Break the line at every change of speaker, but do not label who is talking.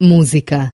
música.